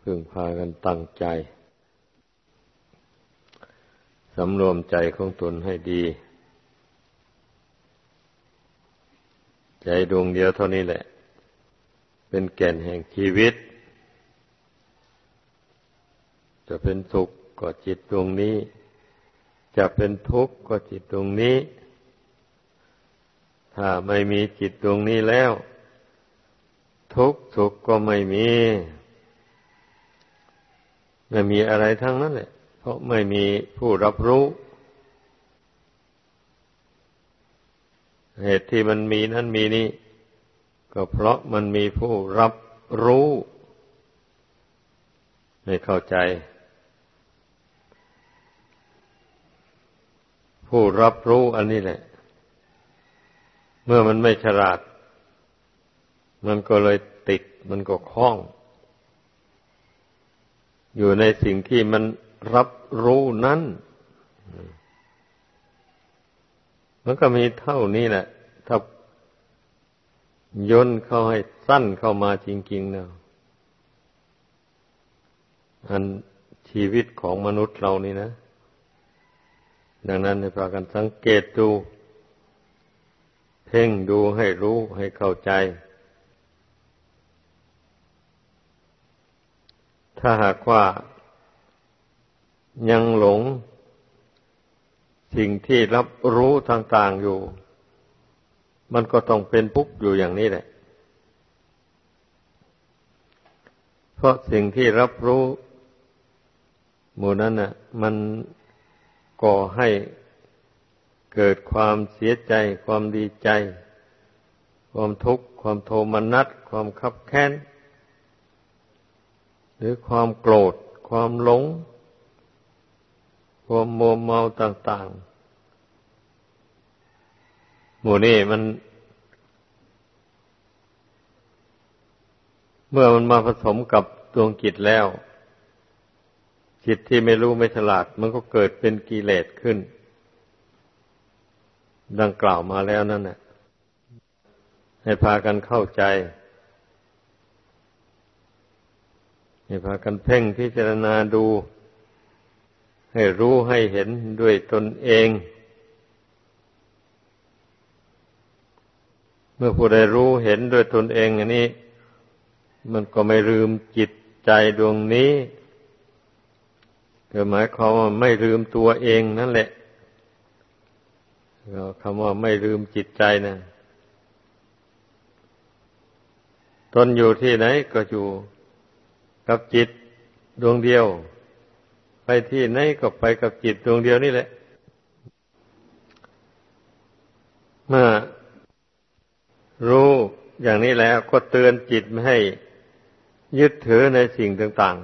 พึงพากันตั้งใจ สำรวมใจของตนให้ดี ใจดวงเดียวเท่านี้แหละ เป็นแก่นแห่งชีวิต จะเป็นสุขก็จิตดวงนี้ จะเป็นทุกข์ก็จิตดวงนี้ ถ้าไม่มีจิตดวงนี้แล้ว ทุกข์สุขก็ไม่มี ไม่มีอะไรทั้งนั้นแหละ เพราะไม่มีผู้รับรู้ เหตุที่มันมีนั้นมีนี่ ก็เพราะมันมีผู้รับรู้ ไม่เข้าใจ ผู้รับรู้อันนี้แหละ เมื่อมันไม่ฉลาด มันก็เลยติดมันก็คล้อง อยู่ในสิ่งที่มันรับรู้นั้น มันก็มีเท่านี้แหละ ถ้าย่นเข้าให้สั้นเข้ามาจริงๆเนาะอันชีวิตของมนุษย์เรานี่นะ ดังนั้นให้พากันสังเกตดู เพ่งดูให้รู้ให้เข้าใจ ถ้าหากว่ายังหลงสิ่งที่รับรู้ต่างๆอยู่ มันก็ต้องเป็นปุ๊บอยู่อย่างนี้แหละ เพราะสิ่งที่รับรู้หมู่นั้นน่ะ มันก่อให้เกิดความเสียใจ ความดีใจ ความทุกข์ ความโทมนัส ความคับแค้น หรือความโกรธ ความหลง ความโมเมาต่าง ๆ หมู่นี้มัน เมื่อมันมาผสมกับดวงจิตแล้ว จิตที่ไม่รู้ไม่ฉลาด มันก็เกิดเป็นกิเลสขึ้น ดังกล่าวมาแล้วนั่นแหละให้พากันเข้าใจ ให้พากันเพ่งพิจารณาดู ให้รู้ให้เห็นด้วยตนเอง เมื่อผู้ใดรู้เห็นด้วยตนเองอันนี้ มันก็ไม่ลืมจิตใจดวงนี้ก็หมายความว่าไม่ลืมตัวเองนั่นแหละคำว่าไม่ลืมจิตใจนะตนอยู่ที่ไหนก็อยู่ กับจิตดวงเดียว ไปที่ไหนก็ไปกับจิตดวงเดียวนี่แหละ เมื่อรู้อย่างนี้แล้วก็เตือนจิตไม่ให้ยึดถือในสิ่งต่าง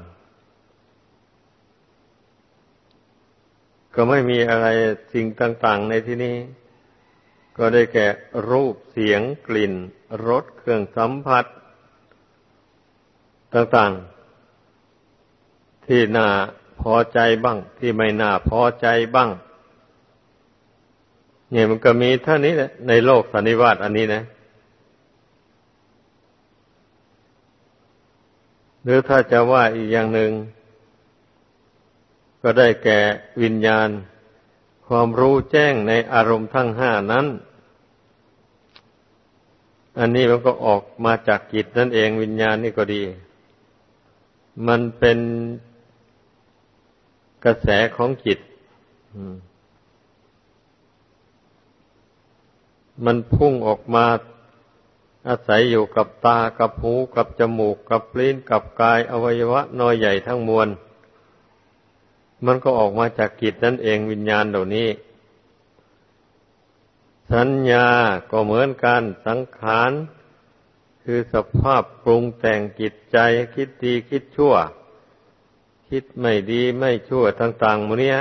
ๆ ก็ไม่มีอะไรสิ่งต่าง ๆ ในที่นี้ ก็ได้แก่รูปเสียงกลิ่นรสเครื่องสัมผัส ต่าง ๆ ที่น่าพอใจบ้าง ที่ไม่น่าพอใจบ้าง เนี่ยมันก็มีเท่านี้แหละในโลกสันนิวาตอันนี้นะหรือถ้าจะว่าอีกอย่างหนึ่งก็ได้แก่วิญญาณ ความรู้แจ้งในอารมณ์ทั้งห้านั้น อันนี้มันก็ออกมาจากจิตนั่นเองวิญญาณนี่ก็ดี มันเป็น กระแสของจิตมันพุ่งออกมาอาศัยอยู่กับตากับหูกับจมูก กับลิ้นกับกายอวัยวะน้อยใหญ่ทั้งมวล มันก็ออกมาจากจิตนั่นเองวิญญาณเหล่านี้ สัญญาก็เหมือนกันสังขาร คือสภาพปรุงแต่งจิตใจคิดดีคิดชั่ว คิดไม่ดีไม่ชั่วต่างๆมันเนี้ย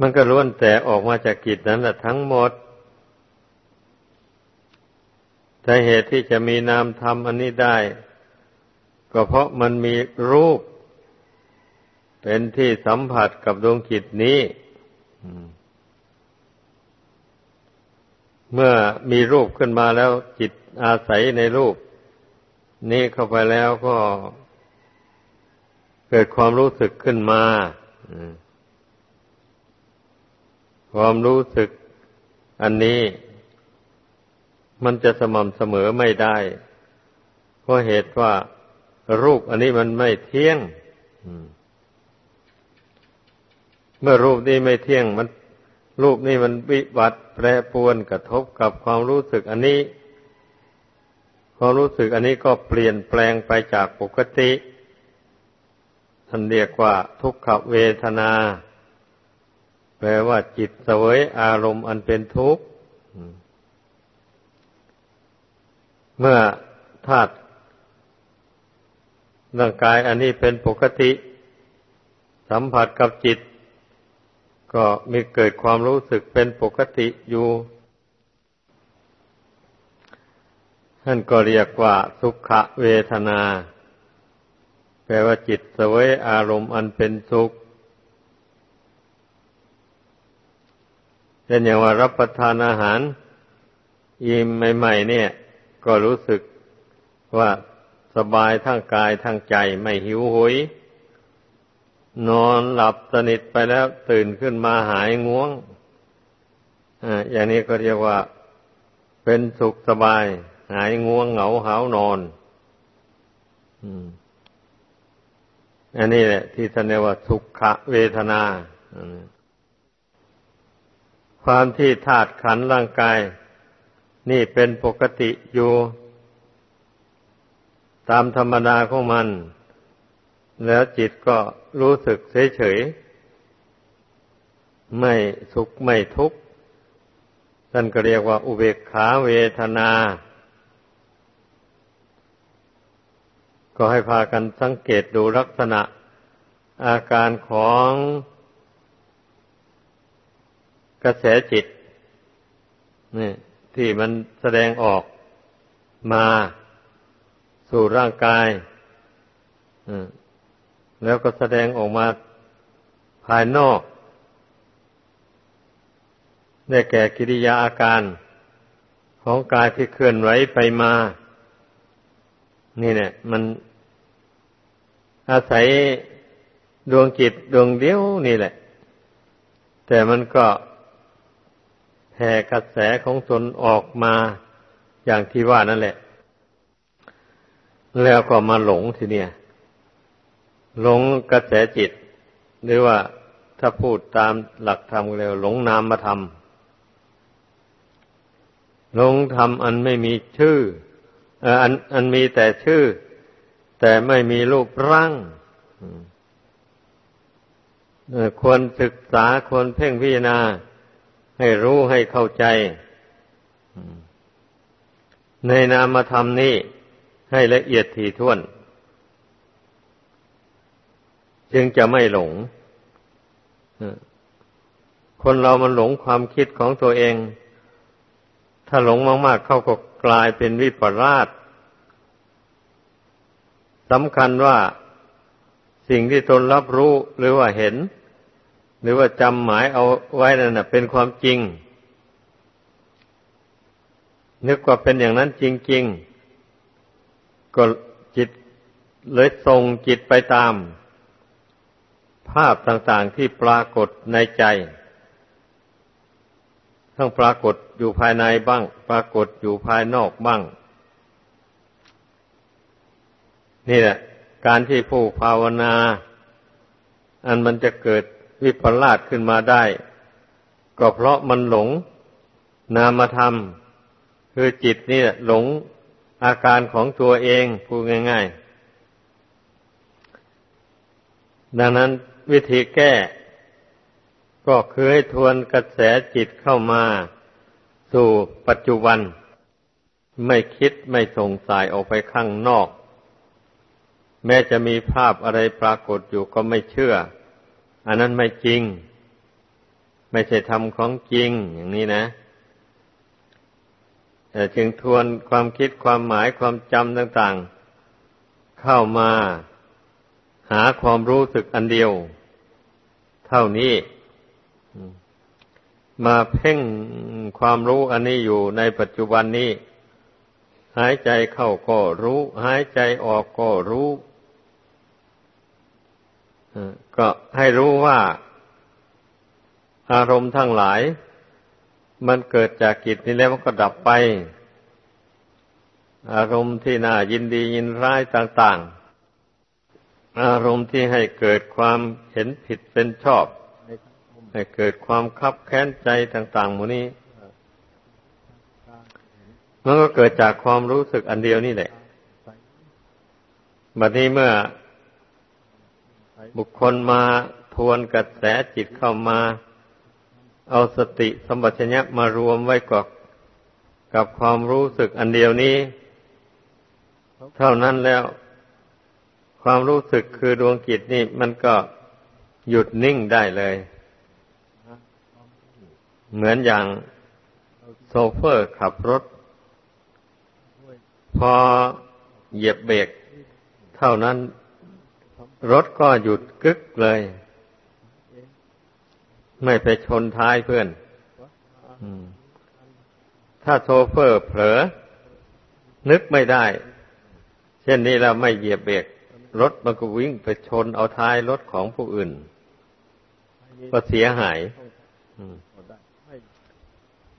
มันก็ล้วนแต่ออกมาจากกิจนั้นแหละทั้งหมดแต่เหตุที่จะมีนามธรรมอันนี้ได้ ก็เพราะมันมีรูป เป็นที่สัมผัสกับดวงจิตนี้เมื่อมีรูปขึ้นมาแล้วจิตอาศัยในรูป นี้เข้าไปแล้วก็ เกิดความรู้สึกขึ้นมาความรู้สึกอันนี้ มันจะสม่ำเสมอไม่ได้ เพราะเหตุว่ารูปอันนี้มันไม่เที่ยงเมื่อรูปนี้ไม่เที่ยง มัน รูปนี้มันวิบัติแปรปวนกระทบกับความรู้สึกอันนี้ ความรู้สึกอันนี้ก็เปลี่ยนแปลงไปจากปกติ ท่านเรียกว่าทุกขเวทนา แปลว่าจิตเสวยอารมณ์อันเป็นทุกข์ เมื่อธาตุร่างกายอันนี้เป็นปกติ สัมผัสกับจิต ก็มีเกิดความรู้สึกเป็นปกติอยู่ท่านก็เรียกว่าสุขเวทนา ปลว่าจิตเสวยอารมณ์อันเป็นสุขเช่นอย่างว่ารับประทานอาหาร อิ่มใหม่ๆเนี่ย ก็รู้สึกว่าสบายทั้งกายทั้งใจไม่หิวโหย นอนหลับสนิทไปแล้วตื่นขึ้นมาหายง่วงอ่าอย่างนี้ก็เรียกว่า เป็นสุขสบาย หายง่วงเหงาหานอน อืม อันนี้แหละ ที่ท่านเรียกว่าสุขเวทนาความที่ธาตุขันร่างกาย นี่เป็นปกติอยู่ ตามธรรมดาของมัน แล้วจิตก็รู้สึกเฉยๆไม่สุขไม่ทุกข์ท่านก็เรียกว่าอุเบกขาเวทนา ก็ให้พากันสังเกตดูลักษณะ อาการของกระแสจิตนี่ที่มันแสดงออกมาสู่ร่างกายแล้วก็แสดงออกมาภายนอกได้แก่กิริยาอาการของกายที่เคลื่อนไหวไปมา นี่เนี่ย มัน อาศัยดวงจิตดวงเดียวนี่แหละ แต่มันก็แผ่กระแสของตนออกมาอย่างที่ว่านั่นแหละ แล้วก็มาหลงทีเนี้ยหลงกระแสจิต หรือว่าถ้าพูดตามหลักธรรมเรียกหลงนามมาทำหลงธรรมอันไม่มีชื่ออันอันมีแต่ชื่อ แต่ไม่มีรูปร่างควรศึกษาควรเพ่งพิจารณา ให้รู้ให้เข้าใจ ในนามธรรมนี้ให้ละเอียดถี่ถ้วน จึงจะไม่หลง คนเรามันหลงความคิดของตัวเอง ถ้าหลงมาก ๆ เข้าก็กลายเป็นวิปลาส สำคัญว่าสิ่งที่ตนรับรู้หรือว่าเห็น หรือว่าจำหมายเอาไว้นั่นเป็นความจริง นึกว่าเป็นอย่างนั้นจริง ๆ ก็จิตเลยส่งจิตไปตาม ภาพต่างๆที่ปรากฏในใจ ทั้งปรากฏอยู่ภายในบ้าง ปรากฏอยู่ภายนอกบ้าง นี่แหละ การที่ผู้ภาวนา อันมันจะเกิดวิปลาสขึ้นมาได้ ก็เพราะมันหลงนามธรรม คือจิตนี่หลงอาการของตัวเองพูดง่าย ๆ ดังนั้นวิธีแก้ ก็คือให้ทวนกระแสจิตเข้ามาสู่ปัจจุบัน ไม่คิดไม่ส่งสายออกไปข้างนอก แม้จะมีภาพอะไรปรากฏอยู่ก็ไม่เชื่อ อันนั้นไม่จริง ไม่ใช่ธรรมของจริงอย่างนี้นะแต่จึงทวนความคิดความหมายความจำต่าง ๆ เข้ามาหาความรู้สึกอันเดียว เท่านี้ มาเพ่งความรู้อันนี้อยู่ในปัจจุบันนี้ หายใจเข้าก็รู้ หายใจออกก็รู้ ก็ให้รู้ว่าอารมณ์ทั้งหลาย มันเกิดจากกิจนี้แล้วมันก็ดับไป อารมณ์ที่น่ายินดียินร้ายต่าง ๆ อารมณ์ที่ให้เกิดความเห็นผิดเป็นชอบ ให้เกิดความคับแค้นใจต่างๆหมดนี้มันก็เกิดจากความรู้สึกอันเดียวนี่แหละ บัดนี้เมื่อ บุคคลมาทวนกระแสจิตเข้ามา เอาสติสมบัติญะมารวมไว้กับกับความรู้สึกอันเดียวนี้ เท่านั้นแล้ว ความรู้สึกคือดวงจิตนี่มันก็หยุดนิ่งได้เลย เหมือนอย่างโซเฟอร์ขับรถ พอเหยียบเบรกเท่านั้น รถก็หยุดกึกเลย ไม่ไปชนท้ายเพื่อนถ้าโชเฟอร์เผลอ นึกไม่ได้ เช่นนี้เราไม่เหยียบเบรกรถมันก็วิ่งไปชนเอาท้ายรถของผู้อื่น ก็เสียหาย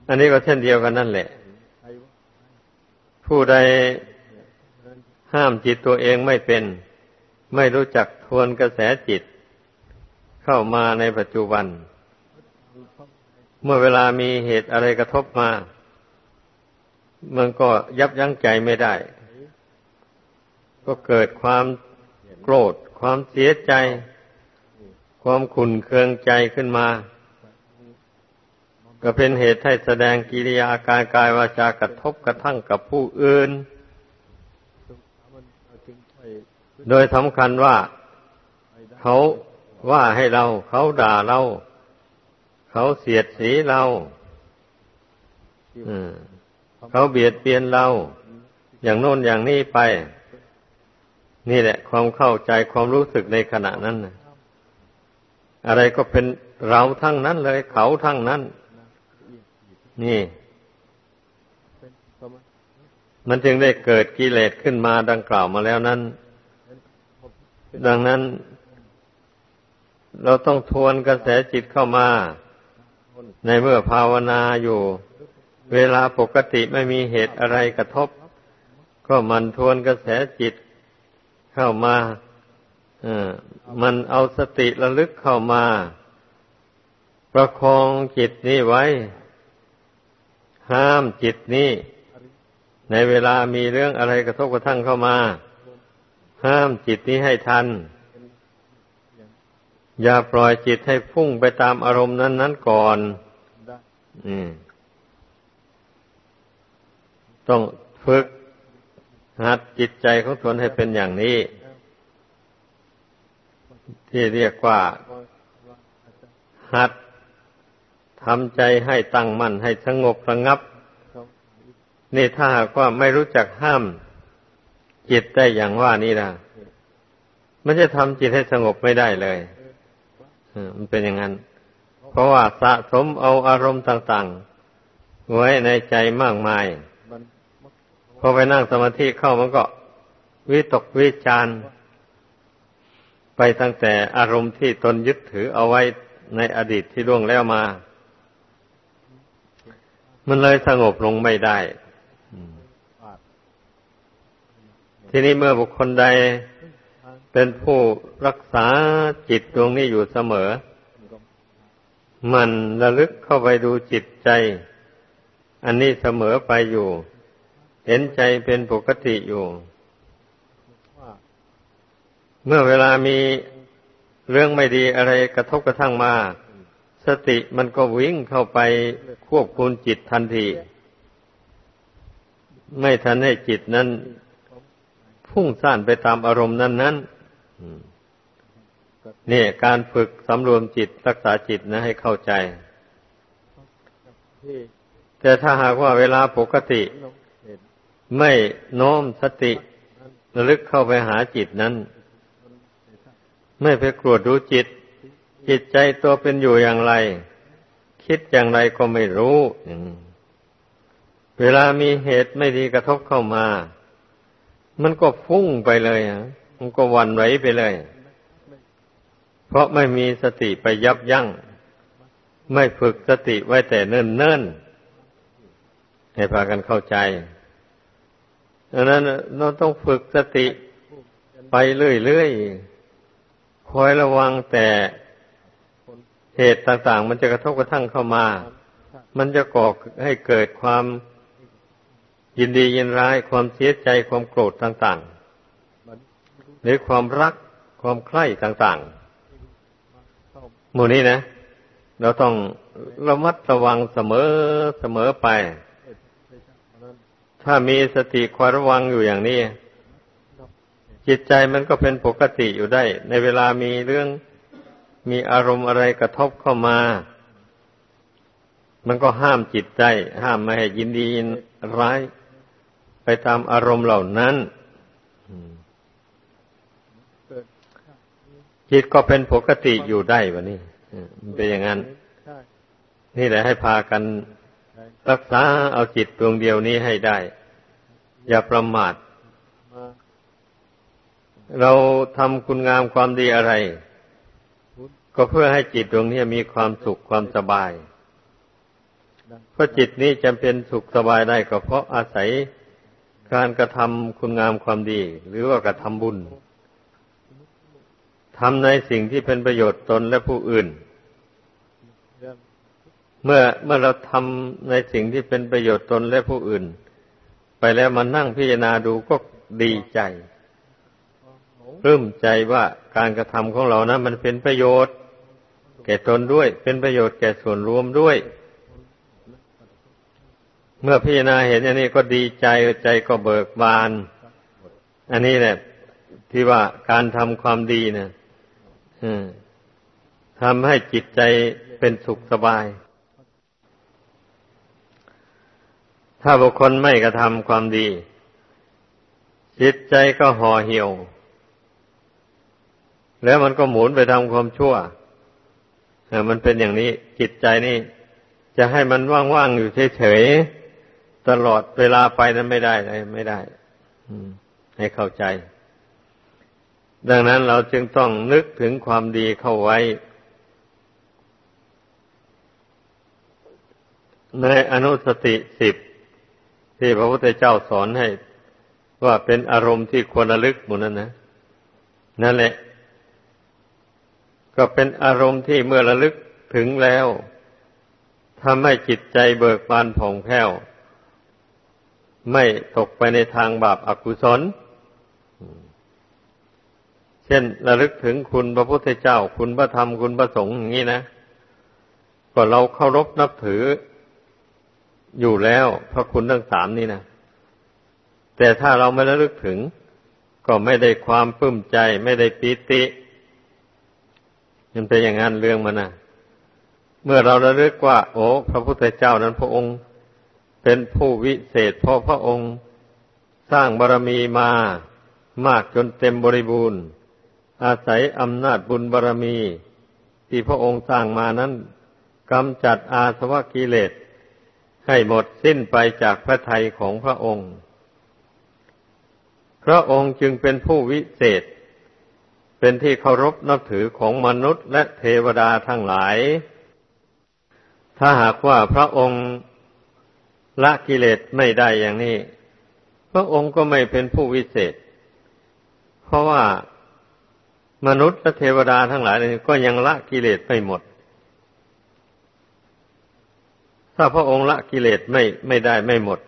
อันนี้ก็เช่นเดียวกันนั่นแหละ ผู้ใดห้ามจิตตัวเองไม่เป็น ไม่รู้จักทวนกระแสจิต เข้ามาในปัจจุบัน เมื่อเวลามีเหตุอะไรกระทบมา มันก็ยับยั้งใจไม่ได้ ก็เกิดความโกรธ ความเสียใจ ความขุนเคืองใจขึ้นมา ก็เป็นเหตุให้แสดงกิริยาอาการกายวาจากระทบกระทั่งกับผู้อื่น โดยสำคัญว่าเขาว่าให้เรา เขาด่าเรา เขาเสียดสีเราเขาเบียดเบียนเรา อย่างโน้นอย่างนี้ไป นี่แหละ ความเข้าใจความรู้สึกในขณะนั้นอะไรก็เป็นเราทั้งนั้นเลย เขาทั้งนั้น นี่ มันจึงได้เกิดกิเลสขึ้นมาดังกล่าวมาแล้วนั้น ดังนั้น เราต้องทวนกระแสจิตเข้ามา ในเมื่อภาวนาอยู่ เวลาปกติไม่มีเหตุอะไรกระทบ ก็มันทวนกระแสจิตเข้ามาอมันเอาสติระลึกเข้ามา ประคองจิตนี้ไว้ ห้ามจิตนี้ ในเวลามีเรื่องอะไรกระทบกระทั่งเข้ามา ห้ามจิตนี้ให้ทัน อย่าปล่อยจิตให้พุ่งไปตามอารมณ์นั้นๆก่อนอต้องฝึกหัดจิตใจของตนให้เป็นอย่างนี้ ที่เรียกว่า หัดทำใจให้ตั้งมั่นให้สงบระงับ นี่ถ้าหากว่าไม่รู้จักห้าม จิตได้อย่างว่านี่นะมันจะทำจิตให้สงบไม่ได้เลยมันเป็นอย่างนั้น เพราะว่าสะสมเอาอารมณ์ต่างๆ ไว้ในใจมากมายพอไปนั่งสมาธิเข้ามันก็ วิตกวิจารไปตั้งแต่อารมณ์ที่ตนยึดถือเอาไว้ในอดีตที่ล่วงแล้วมา มันเลยสงบลงไม่ได้ ทีนี้เมื่อบุคคลใดเป็นผู้รักษาจิตดวงนี้อยู่เสมอ มันระลึกเข้าไปดูจิตใจ อันนี้เสมอไปอยู่ เห็นใจเป็นปกติอยู่ เมื่อเวลามีเรื่องไม่ดีอะไรกระทบกระทั่งมา สติมันก็วิ่งเข้าไปควบคุมจิตทันที ไม่ทันให้จิตนั้น พุ่งซ่านไปตามอารมณ์นั้นนั้นนี่การฝึกสำรวมจิตรักษาจิตนะให้เข้าใจ แต่ถ้าหากว่าเวลาปกติ ไม่โน้มสติระลึกเข้าไปหาจิตนั้น ไม่ไปกรวดดูจิต จิตใจตัวเป็นอยู่อย่างไร คิดอย่างไรก็ไม่รู้ เวลามีเหตุไม่ดีกระทบเข้ามา มันก็ฟุ้งไปเลยอะมันก็วันไหวไปเลย เพราะไม่มีสติไปยับยัง้ง ไม่ฝึกสติไว้แต่เนิ่นเนิ่นให้พากันเข้าใจดังนั้นเราต้องฝึกสติไปเรื่อยๆ คอยระวังแต่เหตุต่างๆ มันจะกระทบกระทั่งเข้ามา มันจะก่อให้เกิดความ ยินดียินร้ายความเสียใจความโกรธต่างๆ หรือความรักความใคร่ต่างๆหมู่นี้นะ เราต้องระมัดระวังเสมอเสมอไป ถ้ามีสติคอยระวังอยู่อย่างนี้ จิตใจมันก็เป็นปกติอยู่ได้ ในเวลามีเรื่องมีอารมณ์อะไรกระทบเข้ามา มันก็ห้ามจิตใจ ห้ามไม่ให้ยินดียินร้าย ไปตามอารมณ์เหล่านั้นจิตก็เป็นปกติอยู่ได้วะนี่มันเป็นอย่างนั้น นี่แหละให้พากันรักษาเอาจิตดวงเดียวนี้ให้ได้ อย่าประมาท เราทำคุณงามความดีอะไร ก็เพื่อให้จิตดวงนี้มีความสุขความสบาย เพราะจิตนี้จำเป็นสุขสบายได้ก็เพราะอาศัย การกระทำคุณงามความดี หรือว่ากระทำบุญทำในสิ่งที่เป็นประโยชน์ตนและผู้อื่น เมื่อเมื่อเราทำในสิ่งที่เป็นประโยชน์ตนและผู้อื่น ไปแล้วมานั่งพิจารณาดูก็ดีใจปลื้มใจว่าการกระทำของเรานะมันเป็นประโยชน์ แก่ตนด้วย เป็นประโยชน์แก่ส่วนรวมด้วย เมื่อพิจารณาเห็นอันนี้ก็ดีใจใจก็เบิกบาน อันนี้แหละที่ว่าการทำความดีเนะทำให้จิตใจเป็นสุขสบาย ถ้าบุคคลไม่กระทำความดี จิตใจก็ห่อเหี่ยว แล้วมันก็หมุนไปทำความชั่วมันเป็นอย่างนี้จิตใจนี่ จะให้มันว่างๆอยู่เฉยๆ ตลอดเวลาไปนั้นไม่ได้เลยไม่ได้ให้เข้าใจ ดังนั้นเราจึงต้องนึกถึงความดีเข้าไว้ ในอนุสติสิบที่พระพุทธเจ้าสอนให้ ว่าเป็นอารมณ์ที่ควรระลึกหมดนั้นนะนั่นแหละ ก็เป็นอารมณ์ที่เมื่อระลึกถึงแล้วทำให้จิตใจเบิกบานผ่องแผ้ว ไม่ตกไปในทางบาปอากุศล เช่นระลึกถึงคุณพระพุทธเจ้า คุณพระธรรมคุณพระสงฆ์อย่างนี้นะ ก็เราเคารพนับถืออยู่แล้วพระคุณทั้งสามนี่นะแต่ถ้าเราไม่ระลึกถึง ก็ไม่ได้ความปลื้มใจ ไม่ได้ปิติมันเป็นอย่างนั้นเรื่องมันนะเมื่อเราระลึกว่า โอ้ พระพุทธเจ้านั้นพระองค์ เป็นผู้วิเศษเพราะพระองค์สร้างบารมีมามากจนเต็มบริบูรณ์ อาศัยอำนาจบุญบารมี ที่พระองค์สร้างมานั้นกำจัดอาสวะกิเลสให้หมดสิ้นไปจากพระทัยของพระองค์ พระองค์จึงเป็นผู้วิเศษ เป็นที่เคารพนับถือของมนุษย์และเทวดาทั้งหลาย ถ้าหากว่าพระองค์ ละกิเลสไม่ได้อย่างนี้ พระองค์ก็ไม่เป็นผู้วิเศษ เพราะว่ามนุษย์และเทวดาทั้งหลายก็ยังละกิเลสไม่หมด ถ้าพระองค์ละกิเลสไม่ไม่ได้ไม่หมด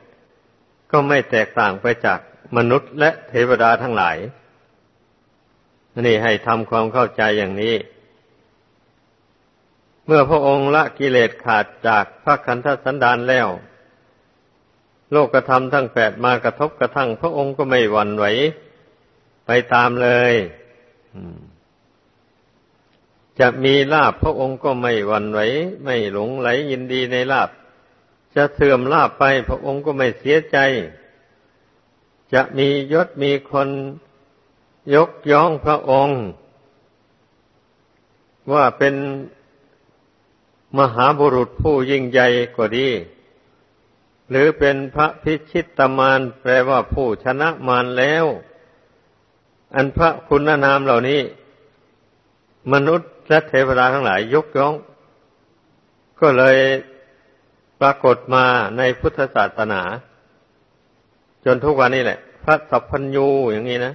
ก็ไม่แตกต่างไปจากมนุษย์และเทวดาทั้งหลายนี่ให้ทำความเข้าใจอย่างนี้ เมื่อพระองค์ละกิเลสขาดจากพระคันธสันดานแล้ว โลกกระทำทั้งแปดมากระทบกระทั่ง พระองค์ก็ไม่หวั่นไหวไปตามเลยจะมีลาบพระองค์ก็ไม่หวั่นไหวไม่หลงไหลยินดีในลาบจะเสื่อมลาบไป พระองค์ก็ไม่เสียใจ จะมียศมีคนยกย่องพระองค์ ว่าเป็นมหาบุรุษผู้ยิ่งใหญ่กว่าดี หรือเป็นพระพิชิตตมานแปลว่าผู้ชนะมารแล้ว อันพระคุณนามเหล่านี้ มนุษย์และเทวดาทั้งหลายยกย่อง ก็เลยปรากฏมาในพุทธศาสนา จนทุกวันนี้แหละ พระสัพพัญญูอย่างนี้นะ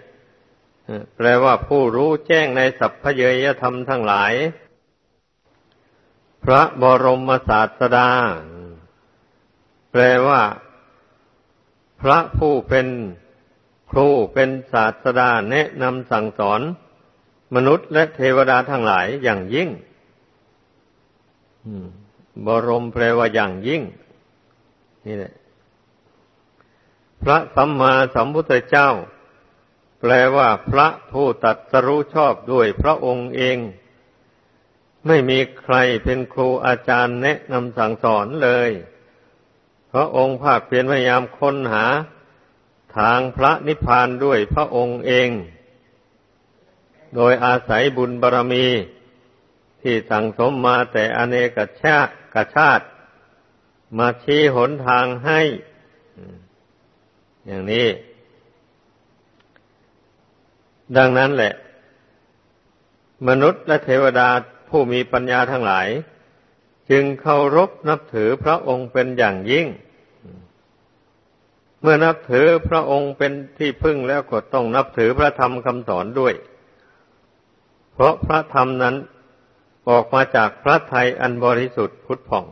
แปลว่าผู้รู้แจ้งในสัพพเยยธรรมทั้งหลาย พระบรมศาสดา แปลว่า พระผู้เป็นครูเป็นศาสดาแนะนำสั่งสอน มนุษย์และเทวดาทั้งหลายอย่างยิ่งบรมแปลว่าอย่างยิ่ง นี่แหละ พระสัมมาสัมพุทธเจ้า แปลว่าพระผู้ตัดสรู้ชอบด้วยพระองค์เอง ไม่มีใครเป็นครูอาจารย์แนะนำสั่งสอนเลย พระองค์ภาคเพียรพยายามค้นหาทางพระนิพพานด้วยพระองค์เอง โดยอาศัยบุญบารรมีที่สั่งสมมาแต่อเนกชาติกชาติ มาชี้หนทางให้ อย่างนี้ ดังนั้นแหละ มนุษย์และเทวดาผู้มีปัญญาทั้งหลาย จึงเคารพนับถือพระองค์เป็นอย่างยิ่ง เมื่อนับถือพระองค์เป็นที่พึ่งแล้วก็ต้องนับถือพระธรรมคำสอนด้วย เพราะพระธรรมนั้นออกมาจากพระไทยอันบริสุทธิ์พุทธผ่อง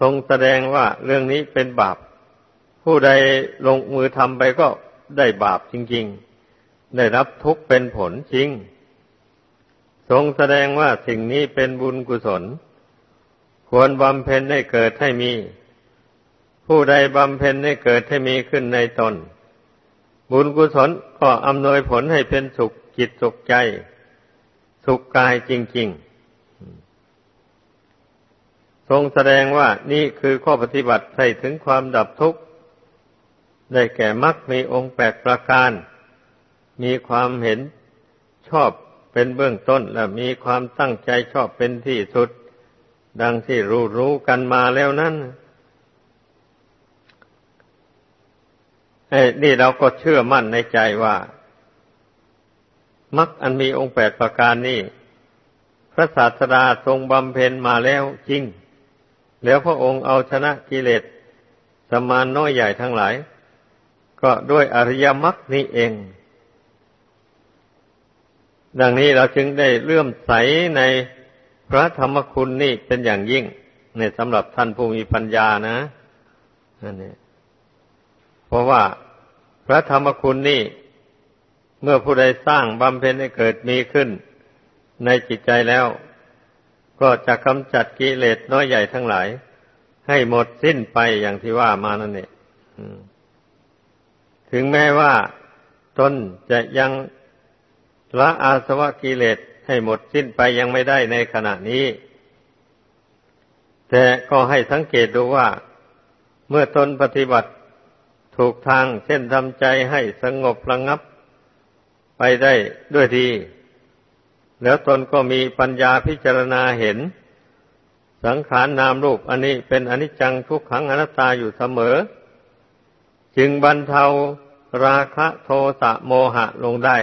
ทรงแสดงว่าเรื่องนี้เป็นบาป ผู้ใดลงมือทำไปก็ได้บาปจริง ๆ ได้รับทุกข์เป็นผลจริง ทรงแสดงว่าสิ่งนี้เป็นบุญกุศล ควรบำเพ็ญให้เกิดให้มี ผู้ใดบำเพ็ญให้เกิดให้มีขึ้นในตน บุญกุศลก็อำนวยผลให้เป็นสุขจิตสุขใจ สุขกายจริง ๆ ทรงแสดงว่านี่คือข้อปฏิบัติให้ถึงความดับทุกข์ ได้แก่มรรคมีองค์แปดประการ มีความเห็นชอบเป็นเบื้องต้นและมีความตั้งใจชอบเป็นที่สุด ดังที่รู้รู้กันมาแล้วนั้นนี่เราก็เชื่อมั่นในใจว่ามรรคอันมีองค์แปดประการนี้พระศาสดาทรงบำเพ็ญมาแล้วจริง แล้วพระองค์เอาชนะกิเลสสมานน้อยใหญ่ทั้งหลาย ก็ด้วยอริยมรรคนี้เอง ดังนี้เราจึงได้เลื่อมใสใน พระธรรมคุณนี่เป็นอย่างยิ่งในสำหรับท่านผู้มีปัญญานะนั่นเองเพราะว่าพระธรรมคุณนี่ เมื่อผู้ใดสร้างบำเพ็ญให้เกิดมีขึ้น ในจิตใจแล้ว ก็จะกำจัดกิเลสน้อยใหญ่ทั้งหลาย ให้หมดสิ้นไปอย่างที่ว่ามานั่นเองถึงแม้ว่าตนจะยังละอาสวะกิเลส ให้หมดสิ้นไปยังไม่ได้ในขณะนี้ แต่ก็ให้สังเกตดูว่า เมื่อตนปฏิบัติถูกทาง เช่นทำใจให้สงบระงงับ ไปได้ด้วยดี แล้วตนก็มีปัญญาพิจารณาเห็น สังขารนนามรูปอันนี้เป็นอนิจจังทุกขังอนัตตาอยู่เสมอ จึงบรรเทาราคะโทสะโมหะลงได้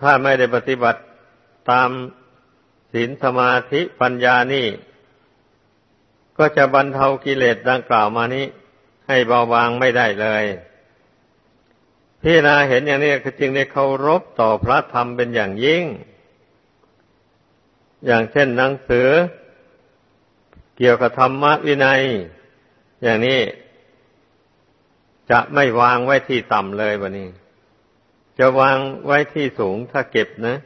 ถ้าไม่ได้ปฏิบัติตามศีลสมาธิปัญญานี่ ก็จะบรรเทากิเลสดังกล่าวมานี้ ให้เบาบางไม่ได้เลยพี่นาเห็นอย่างนี้คือจึงได้เคารพต่อพระธรรมเป็นอย่างยิ่ง อย่างเช่นหนังสือ เกี่ยวกับธรรมวินัย อย่างนี้ จะไม่วางไว้ที่ต่ำเลยวันนี้ จะวางไว้ที่สูงถ้าเก็บนะ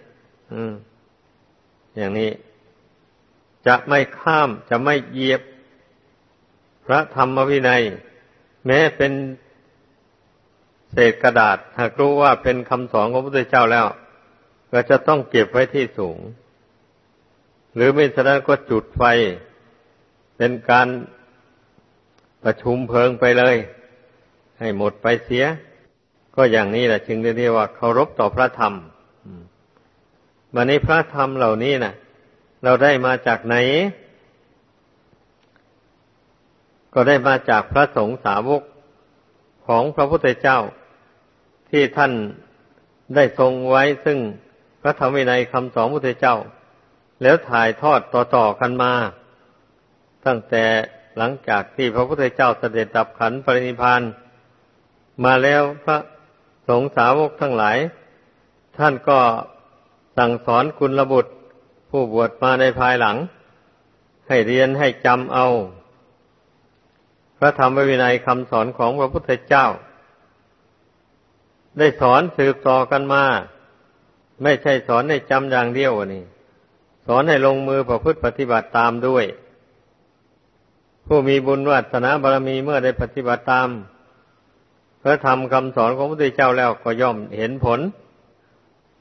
อย่างนี้ จะไม่ข้ามจะไม่เหยียบ พระธรรมวินัย แม้เป็นเศษกระดาษ หากรู้ว่าเป็นคำสอนของพระพุทธเจ้าแล้ว ก็จะต้องเก็บไว้ที่สูง หรือไม่ฉะนั้นก็จุดไฟ เป็นการประชุมเพลิงไปเลย ให้หมดไปเสีย ก็อย่างนี้แหละจึงเรียกว่าเคารพต่อพระธรรมวันนี้พระธรรมเหล่านี้น่ะ เราได้มาจากไหน ก็ได้มาจากพระสงฆ์สาวกของพระพุทธเจ้า ที่ท่านได้ทรงไว้ซึ่งพระธรรมวินัยคำสอนพระพุทธเจ้า แล้วถ่ายทอดต่อๆกันมา ตั้งแต่หลังจากที่พระพุทธเจ้าเสด็จดับขันปรินิพานมาแล้วพระ สงสาวกทั้งหลาย ท่านก็สั่งสอนคุณระบุตร ผู้บวชมาในภายหลัง ให้เรียนให้จำเอา พระธรรมวินัยคำสอนของพระพุทธเจ้า ได้สอนสืบต่อกันมา ไม่ใช่สอนให้จำอย่างเดียวนี่ สอนให้ลงมือประพฤติปฏิบัติตามด้วย ผู้มีบุญวัฒนาบารมีเมื่อได้ปฏิบัติตาม ระธรรมคำสอนของพระพุทธเจ้าแล้วก็ย่อมเห็นผล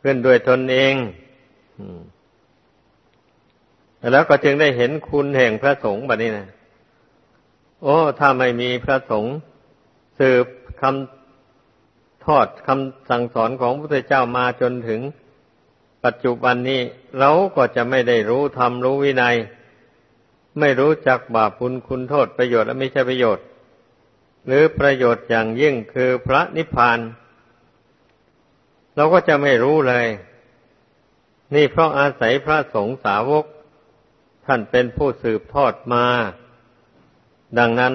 ขึ้นด้วยตนเองแล้วก็จึงได้เห็นคุณแห่งพระสงฆ์แบบนี้นะโอ้ ถ้าไม่มีพระสงฆ์สืบคำทอดคำสั่งสอนของพระพุทธเจ้ามาจนถึงปัจจุบันนี้ เราก็จะไม่ได้รู้ธรรมรู้วินัย ไม่รู้จักบาปคุณคุณโทษประโยชน์และไม่ใช่ประโยชน์ หรือประโยชน์อย่างยิ่งคือพระนิพพาน เราก็จะไม่รู้เลย นี่เพราะอาศัยพระสงฆ์สาวก ท่านเป็นผู้สืบทอดมา ดังนั้น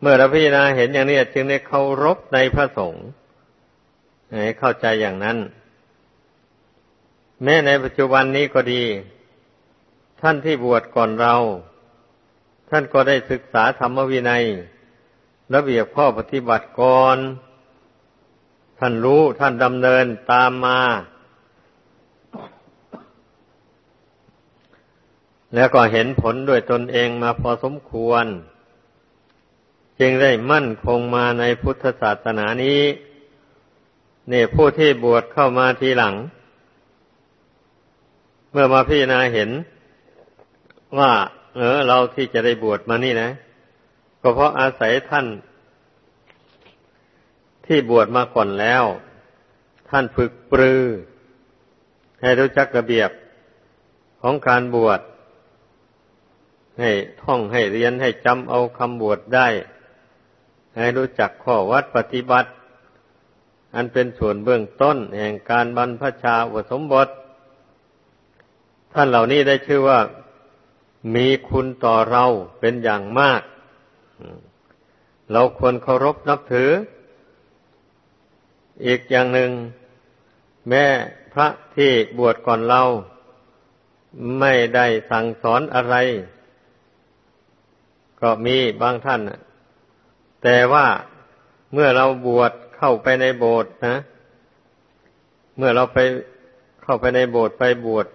เมื่อเราพิจารณาเห็นอย่างนี้จึงได้เคารพในพระสงฆ์ให้เข้าใจอย่างนั้น แม้ในปัจจุบันนี้ก็ดี ท่านที่บวชก่อนเรา ท่านก็ได้ศึกษาธรรมวินัย ระเบียบข้อปฏิบัติก่อน ท่านรู้ท่านดำเนินตามมา แล้วก็เห็นผลด้วยตนเองมาพอสมควร จึงได้มั่นคงมาในพุทธศาสนานี้เนี่ยผู้ที่บวชเข้ามาทีหลัง เมื่อมาพิจารณาเห็นว่า เออ เราที่จะได้บวชมานี่นะ ก็เพราะอาศัยท่านที่บวชมาก่อนแล้ว ท่านฝึกปรือ ให้รู้จักระเบียบของการบวช ให้ท่องให้เรียนให้จำเอาคำบวชได้ ให้รู้จักข้อวัดปฏิบัติ อันเป็นส่วนเบื้องต้นแห่งการบรรพชาอุสมบท ท่านเหล่านี้ได้ชื่อว่า มีคุณต่อเราเป็นอย่างมาก เราควรเคารพนับถือ อีกอย่างหนึ่ง แม่พระที่บวชก่อนเรา ไม่ได้สั่งสอนอะไร ก็มีบางท่านแต่ว่าเมื่อเราบวชเข้าไปในโบสถ์นะ เมื่อเราไปเข้าไปในโบสถ์ไปบวช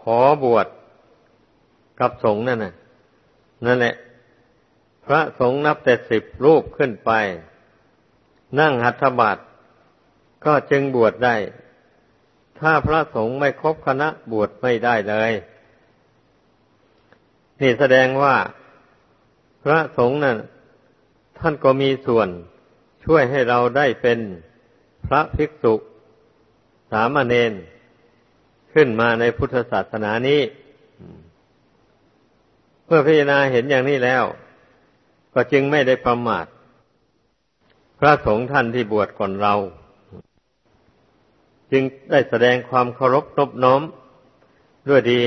ขอบวชกับสงฆ์นั่นน่ะ นั่นแหละ พระสงฆ์นับแต่สิบรูปขึ้นไป นั่งหัตถบาตก็จึงบวชได้ ถ้าพระสงฆ์ไม่ครบคณะบวชไม่ได้เลย นี่แสดงว่า พระสงฆ์นั่นท่านก็มีส่วนช่วยให้เราได้เป็นพระภิกษุ สามเณรขึ้นมาในพุทธศาสนานี้ เมื่อพิจารณาเห็นอย่างนี้แล้ว ก็จึงไม่ได้ประมาท พระสงฆ์ท่านที่บวชก่อนเรา จึงได้แสดงความเคารพนบน้อมด้วยดี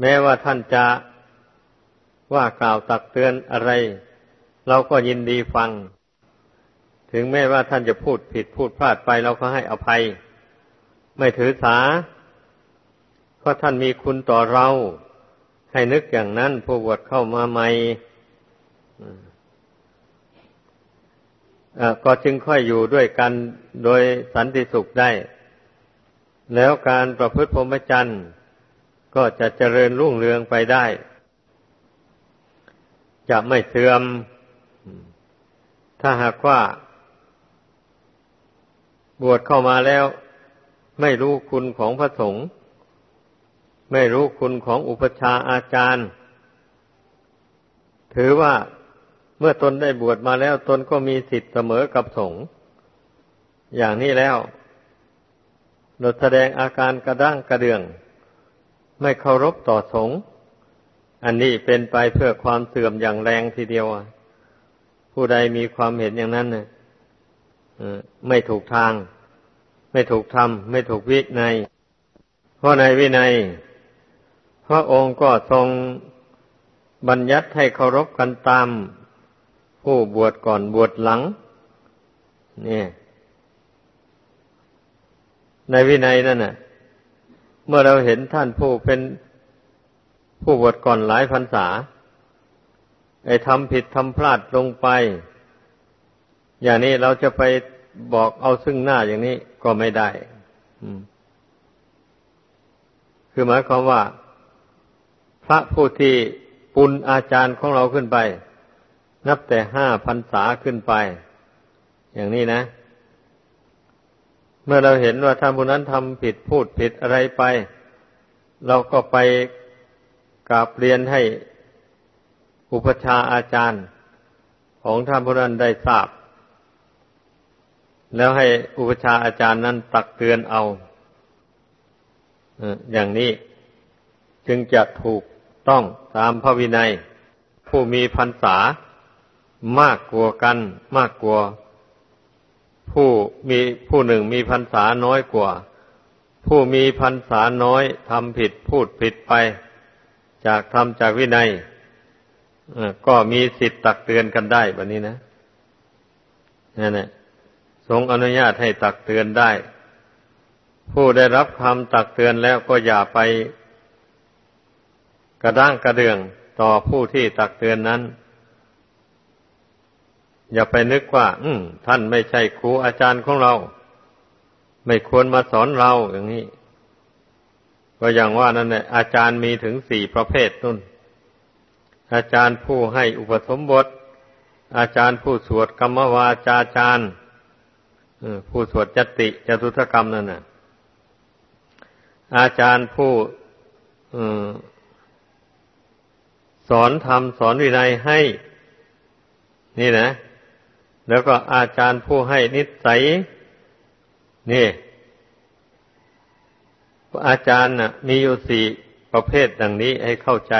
แม้ว่าท่านจะว่ากล่าวตักเตือนอะไร เราก็ยินดีฟัง ถึงแม้ว่าท่านจะพูดผิดพูดพลาดไปเราก็ให้อภัย ไม่ถือสา เพราะท่านมีคุณต่อเรา ให้นึกอย่างนั้นผู้บวชเข้ามาใหม่ ก็จึงค่อยอยู่ด้วยกันโดยสันติสุขได้ แล้วการประพฤติพรหมจรรย์ก็จะเจริญรุ่งเรืองไปได้ จะไม่เสื่อม ถ้าหากว่า บวชเข้ามาแล้ว ไม่รู้คุณของพระสงฆ์ไม่รู้คุณของอุปชาอาจารย์ ถือว่า เมื่อตนได้บวชมาแล้วตนก็มีสิทธิ์เสมอกับสงฆ์อย่างนี้แล้วเราแสดงอาการกระด้างกระเดือง ไม่เคารพต่อสงฆ์อันนี้เป็นไปเพื่อความเสื่อมอย่างแรงทีเดียวผู้ใดมีความเห็นอย่างนั้นเนี่ยไม่ถูกทาง ไม่ถูกทำไม่ถูกวินัยเพราะในวินัยพระองค์ก็ทรงบัญญัติให้เคารพกันตาม ผู้บวชก่อนบวชหลังเนี่ยในวินัยนั่นน่ะ เมื่อเราเห็นท่านผู้เป็นผู้บวชก่อนหลายพรรษา ไอ้ทำผิดทำพลาดลงไป อย่างนี้เราจะไปบอกเอาซึ่งหน้าอย่างนี้ก็ไม่ได้คือหมายความว่า พระผู้ที่ปุณอาจารย์ของเราขึ้นไป นับแต่ห้าพรรษาขึ้นไป อย่างนี้นะ เมื่อเราเห็นว่าท่านผู้นั้นทำผิดพูดผิดอะไรไป เราก็ไปกราบเรียนให้อุปชาอาจารย์ของท่านผู้นั้นได้ทราบ แล้วให้อุปชาอาจารย์นั้นตักเตือนเอาอย่างนี้จึงจะถูกต้องตามพระวินัย ผู้มีพรรษา มากกว่ากัน มากกว่าผู้มีผู้หนึ่งมีพรรษาน้อยกว่า ผู้มีพรรษาน้อยทำผิดพูดผิดไป จากทำจากวินัยก็มีสิทธิ์ตักเตือนกันได้แบบนี้นะนั่นแหละทรงอนุญาตให้ตักเตือนได้ ผู้ได้รับคำตักเตือนแล้วก็อย่าไป กระด้างกระเดืองต่อผู้ที่ตักเตือนนั้น อย่าไปนึกว่า อืท่านไม่ใช่ครูอาจารย์ของเรา ไม่ควรมาสอนเราอย่างนี้ ก็อย่างว่านั่นแหละอาจารย์มีถึงสี่ประเภทนุ่น อาจารย์ผู้ให้อุปสมบท อาจารย์ผู้สวดกรรมวาจาจารย์ผู้สวดจติจตุถกรรมนั่นน่ะ อาจารย์ผู้สอนธรรมสอนวินัยให้ นี่นะ แล้วก็อาจารย์ผู้ให้นิสัย นี่อาจารย์น่ะมีอยู่สี่ประเภทดังนี้ให้เข้าใจ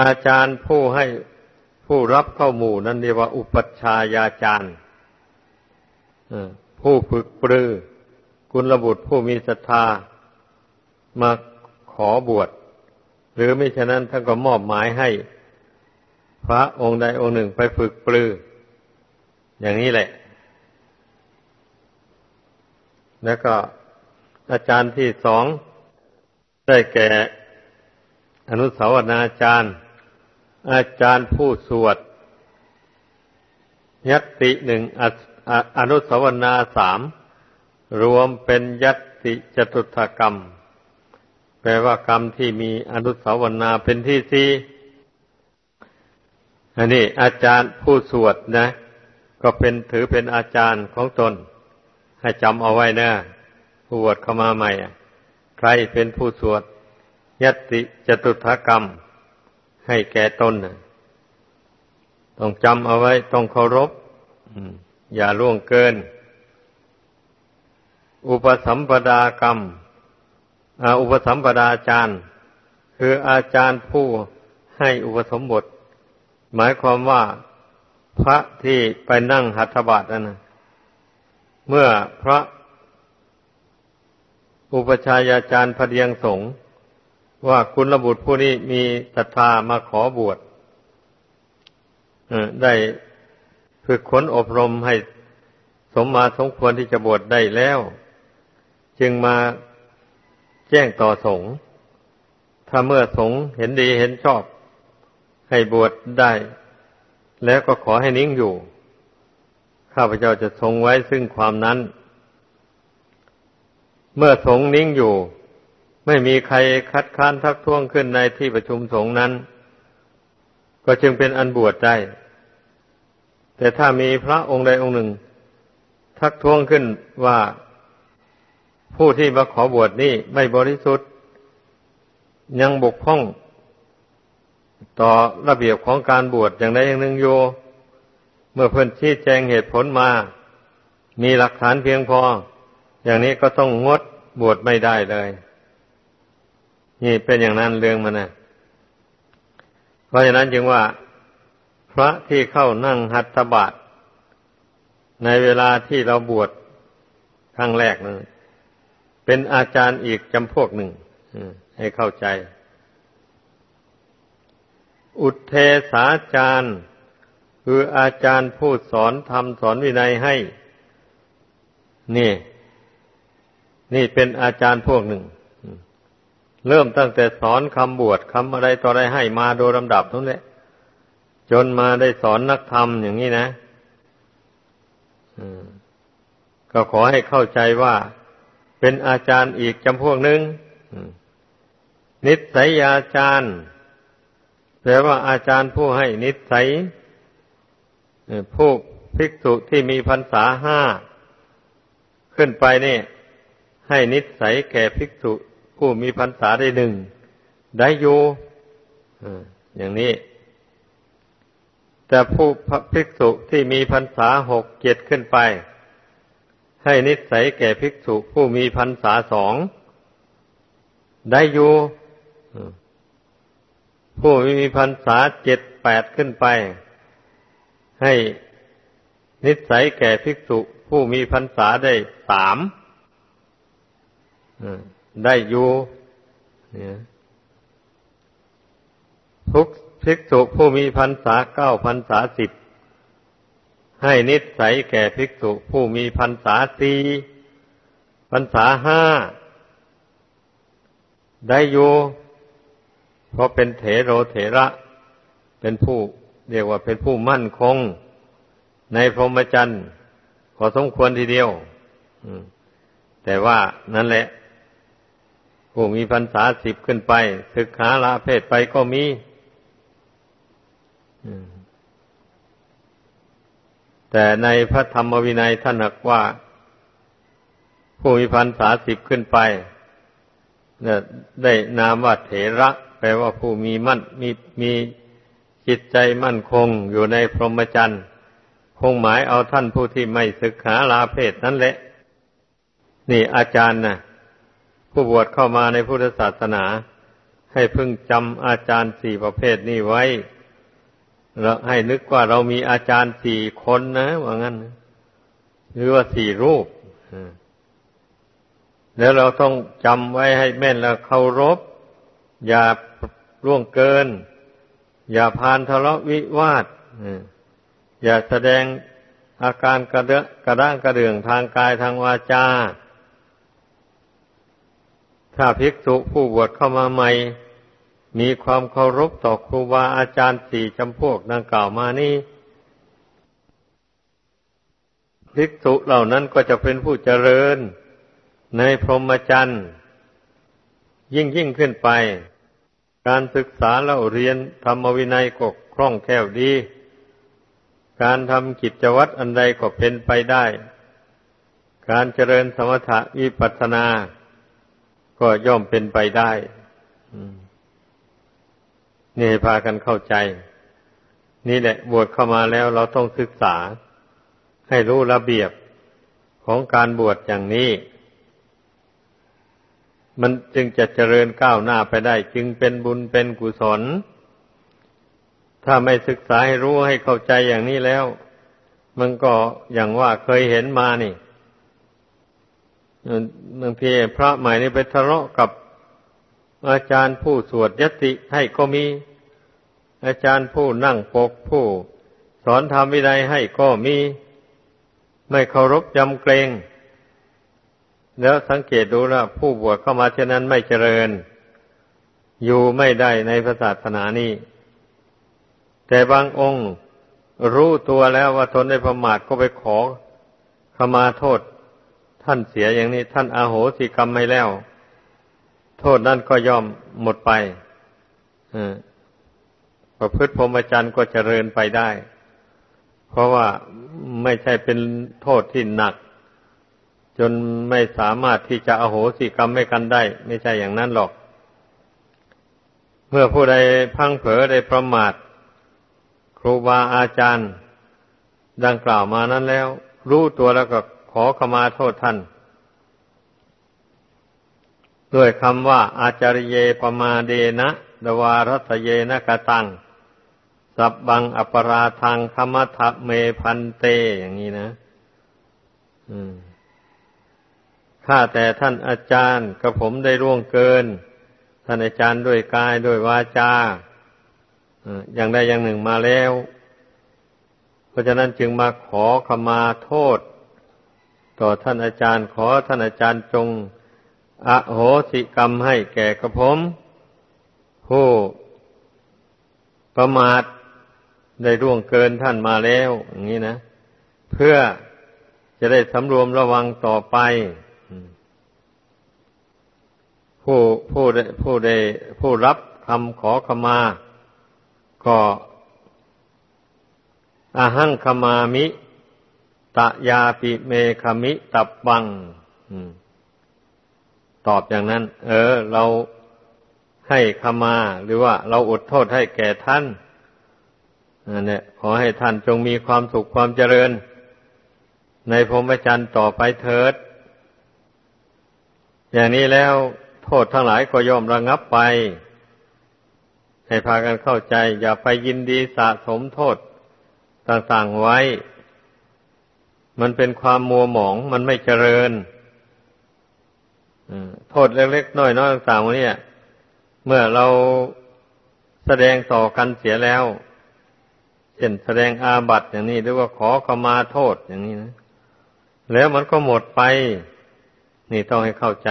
อาจารย์ผู้ให้ผู้รับเข้าหมู่นั้นเรียกว่า อุปัชฌายาจารย์ผู้ฝึกปรือกุลบุตรผู้มีศรัทธามาขอบวช หรือไม่ฉะนั้นท่านก็มอบหมายให้ พระองค์ใดองค์หนึ่งไปฝึกปลือ อย่างนี้แหละ แล้วก็อาจารย์ที่สองได้แก่อนุสาวนาจารย์ อาจารย์ผู้สวด ยัตติหนึ่งอนุสาวนาสามรวมเป็นยัตติจตุถกรรม แปลว่ากรรมที่มีอนุสาวนาเป็นที่สี่ อันนี้อาจารย์ผู้สวดนะ ก็เป็นถือเป็นอาจารย์ของตน ให้จำเอาไว้นะผู้วดเข้ามาใหม่ใครเป็นผู้สวดยติจตุถกรรม ให้แก่ตนต้องจำเอาไว้ต้องเคารพอย่าล่วงเกิน อุปสัมปดากรรมอุปสัมปดาจารย์ คืออาจารย์ผู้ให้อุปสมบท หมายความว่าพระที่ไปนั่งหัตถบาทนั่นนะเมื่อพระอุปชายาจารย์พเดียงสงฆ์ว่าคุณระบุตรผู้นี้มีศรัทธามาขอบวชได้ฝึกขนอบรมให้สมมาสมควรที่จะบวชได้แล้ว จึงมาแจ้งต่อสงฆ์ถ้าเมื่อสงฆ์เห็นดีเห็นชอบ ให้บวชได้ แล้วก็ขอให้นิ่งอยู่ ข้าพเจ้าจะทรงไว้ซึ่งความนั้น เมื่อสงนิ่งอยู่ ไม่มีใครคัดค้านทักท้วงขึ้นในที่ประชุมสงนั้น ก็จึงเป็นอันบวชได้ แต่ถ้ามีพระองค์ใดองค์หนึ่ง ทักท้วงขึ้นว่าผู้ที่มาขอบวชนี่ไม่บริสุทธิ์ ยังบกพร่อง ต่อระเบียบของการบวชอย่างใดอย่างหนึ่งโย เมื่อเพื่อนชี้แจงเหตุผลมา มีหลักฐานเพียงพอ อย่างนี้ก็ต้องงดบวชไม่ได้เลย นี่เป็นอย่างนั้นเรื่องมันนะเพราะฉะนั้นจึงว่า พระที่เข้านั่งหัตถบาทในเวลาที่เราบวชครั้งแรกนั้นเป็นอาจารย์อีกจำพวกหนึ่งให้เข้าใจ อุเทศาจารย์ คืออาจารย์ผู้สอนทำสอนวินัยให้ นี่ นี่เป็นอาจารย์พวกหนึ่ง เริ่มตั้งแต่สอนคำบวชคำอะไรต่ออะไรให้มาโดยลำดับนั่นแหละ จนมาได้สอนนักธรรมอย่างนี้นะก็ขอให้เข้าใจว่าเป็นอาจารย์อีกจำพวกหนึ่งนิสัยอาจารย์ แปลว่าอาจารย์ผู้ให้นิสัยผู้ภิกษุที่มีพรรษาห้าขึ้นไปนี่ให้นิสัยแก่ภิกษุผู้มีพรรษาได้หนึ่งได้อยู่อย่างนี้ แต่ผู้ภิกษุที่มีพรรษาหกเจ็ดขึ้นไป ให้นิสัยแก่ภิกษุผู้มีพรรษาสองได้อยู่ ผู้มีพรรษาเจ็ดแปดขึ้นไป ให้นิสัยแก่ภิกษุ ผู้มีพรรษาได้สามได้อยู่ทุกภิกษุผู้มีพรรษาเก้าพรรษาสิบให้นิสัยแก่ภิกษุ ผู้มีพรรษาสี่พรรษาห้าได้อยู่ เพราะเป็นเถโรเถระ เป็นผู้เรียกว่าเป็นผู้มั่นคง ในพรหมจรรย์พอสมควรทีเดียวแต่ว่านั่นแหละ ผู้มีพรรษาสิบขึ้นไป ศึกษาละเพศไปก็มีแต่ในพระธรรมวินัยท่านหักว่า ผู้มีพรรษาสิบขึ้นไปได้นามว่าเถระ แปลว่าผู้มีมั่นมีมีจิตใจมั่นคงอยู่ในพรหมจรรย์คงหมายเอาท่านผู้ที่ไม่ศึกษาลาเพศนั่นแหละ นี่อาจารย์นะผู้บวชเข้ามาในพุทธศาสนา ให้พึ่งจำอาจารย์สี่ประเภทนี้ไว้เราให้นึกว่าเรามีอาจารย์สี่คนนะว่างั้น หรือว่าสี่รูปแล้วเราต้องจำไว้ให้แม่นแล้วเคารพ อย่าล่วงเกิน อย่าพานทะเลาะวิวาทอย่าแสดงอาการกระเดะกระด้างกระเดื่องทางกายทางวาจา ถ้าภิกษุผู้บวชเข้ามาใหม่ มีความเคารพต่อครูบาอาจารย์สี่จำพวกดังกล่าวมานี้ภิกษุเหล่านั้นก็จะเป็นผู้เจริญ ในพรหมจรรย์ยิ่งยิ่งขึ้นไป การศึกษาเล่าเรียนธรรมวินัยก็คล่องแคล่วดี การทำกิจวัตรอันใดก็เป็นไปได้ การเจริญสมถะวิปัสสนา ก็ย่อมเป็นไปได้นี่ให้พากันเข้าใจ นี่แหละบวชเข้ามาแล้วเราต้องศึกษา ให้รู้ระเบียบของการบวชอย่างนี้ มันจึงจะเจริญก้าวหน้าไปได้ จึงเป็นบุญเป็นกุศล ถ้าไม่ศึกษาให้รู้ให้เข้าใจอย่างนี้แล้ว มันก็อย่างว่าเคยเห็นมานี่บางทีพระใหม่นี่ไปทะเลาะกับอาจารย์ผู้สวดยติให้ก็มี อาจารย์ผู้นั่งปกผู้ สอนธรรมวินัยให้ก็มี ไม่เคารพยำเกรง แล้วสังเกตดูแลผู้บวชเข้ามาเช่นนั้นไม่เจริญ อยู่ไม่ได้ในศาสนานี้ แต่บางองค์รู้ตัวแล้วว่าทนได้ประมาทก็ไปขอขมาโทษ ท่านเสียอย่างนี้ ท่านอาโหสิกรรมไม่แล้ว โทษนั่นก็ย่อมหมดไปประพฤติพรหมจรรย์ก็เจริญไปได้ เพราะว่าไม่ใช่เป็นโทษที่หนัก จนไม่สามารถที่จะอโหสิกรรมให้กันได้ ไม่ใช่อย่างนั้นหรอก เมื่อผู้ใดพังเผลอได้ประมาท ครูบาอาจารย์ ดังกล่าวมานั้นแล้ว รู้ตัวแล้วก็ขอขมาโทษท่าน ด้วยคำว่า อาจาริเยปมาเดนะดวารัตเยนะกะตัง สับบังอปราทังคมัทเมพันเตอย่างนี้นะ อืม ข้าแต่ท่านอาจารย์กับผมได้ร่วงเกิน ท่านอาจารย์ด้วยกายด้วยวาจาอย่างใดอย่างหนึ่งมาแล้ว เพราะฉะนั้นจึงมาขอขมาโทษ ต่อท่านอาจารย์ขอท่านอาจารย์จงอโหสิกรรมให้แก่กระผมผู้ประมาทได้ร่วงเกินท่านมาแล้ว อย่างนี้นะ เพื่อจะได้สำรวมระวังต่อไป ผู้ผู้ได้ผู้ได้ผู้รับคำขอขมา ก็อาหังขมามิ ตะยาปิเมคมิตับบังตอบอย่างนั้น เออ เราให้ขมา หรือว่าเราอดโทษให้แก่ท่านนั่นแหละขอให้ท่านจงมีความสุขความเจริญ ในพรหมจรรย์ต่อไปเถิด อย่างนี้แล้ว โทษทั้งหลายก็ย่อมระงับไป ให้พากันเข้าใจ อย่าไปยินดีสะสมโทษต่างๆไว้ มันเป็นความมัวหมองมันไม่เจริญโทษเล็กๆน้อยๆต่างๆเนี้เมื่อเราแสดงต่อกันเสียแล้วเช่นแสดงอาบัติอย่างนี้หรือว่าขอขมาโทษอย่างนี้นะ แล้วมันก็หมดไป นี่ต้องให้เข้าใจ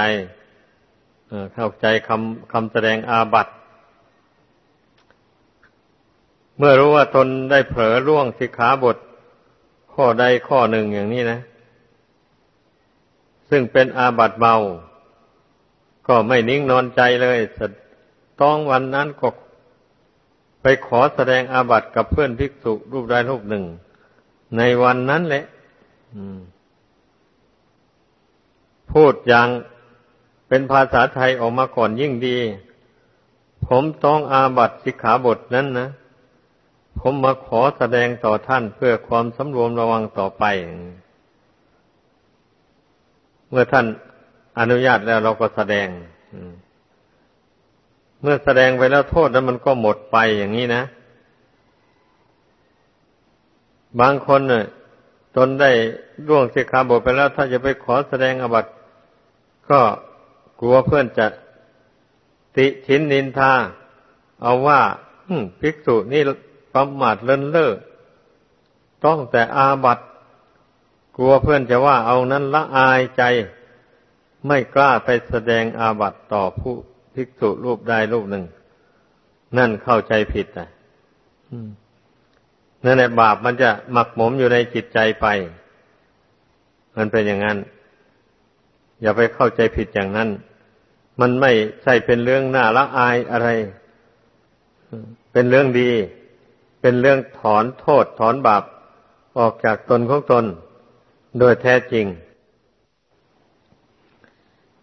เข้าใจคำคำแสดงอาบัติ เมื่อรู้ว่าตนได้เผลอล่วงสิกขาบท ข้อใดข้อหนึ่งอย่างนี้นะ ซึ่งเป็นอาบัติเบา ก็ไม่นิ่งนอนใจเลยต้องวันนั้นก็ไปขอแสดงอาบัติกับเพื่อนภิกษุรูปใดรูปหนึ่ง ในวันนั้นแหละพูดอย่าง เป็นภาษาไทยออกมาก่อนยิ่งดี ผมต้องอาบัตสิกขาบทนั้นนะ ผมมาขอแสดงต่อท่านเพื่อความสำรวมระวังต่อไป เมื่อท่านอนุญาตแล้วเราก็แสดง เมื่อแสดงไปแล้วโทษนั้นมันก็หมดไปอย่างนี้นะ บางคนเนี่ยตนได้ร่วงสิกขาบทไปแล้ว ถ้าจะไปขอแสดงอบัตก็ กลัวเพื่อนจะติชินนินทา เอาว่าภิกษุนี่ประมาทเลินเล่อต้องแต่อาบัตกลัวเพื่อนจะว่าเอานั้นละอายใจ ไม่กล้าไปแสดงอาบัตต่อผู้ภิกษุรูปใดรูปหนึ่ง นั่นเข้าใจผิดอะนั่นแหละบาปมันจะหมักหมมอยู่ในจิตใจไป มันเป็นอย่างนั้น อย่าไปเข้าใจผิดอย่างนั้น มันไม่ใช่เป็นเรื่องน่าละอายอะไร เป็นเรื่องดี เป็นเรื่องถอนโทษถอนบาปออกจากตนของตน โดยแท้จริง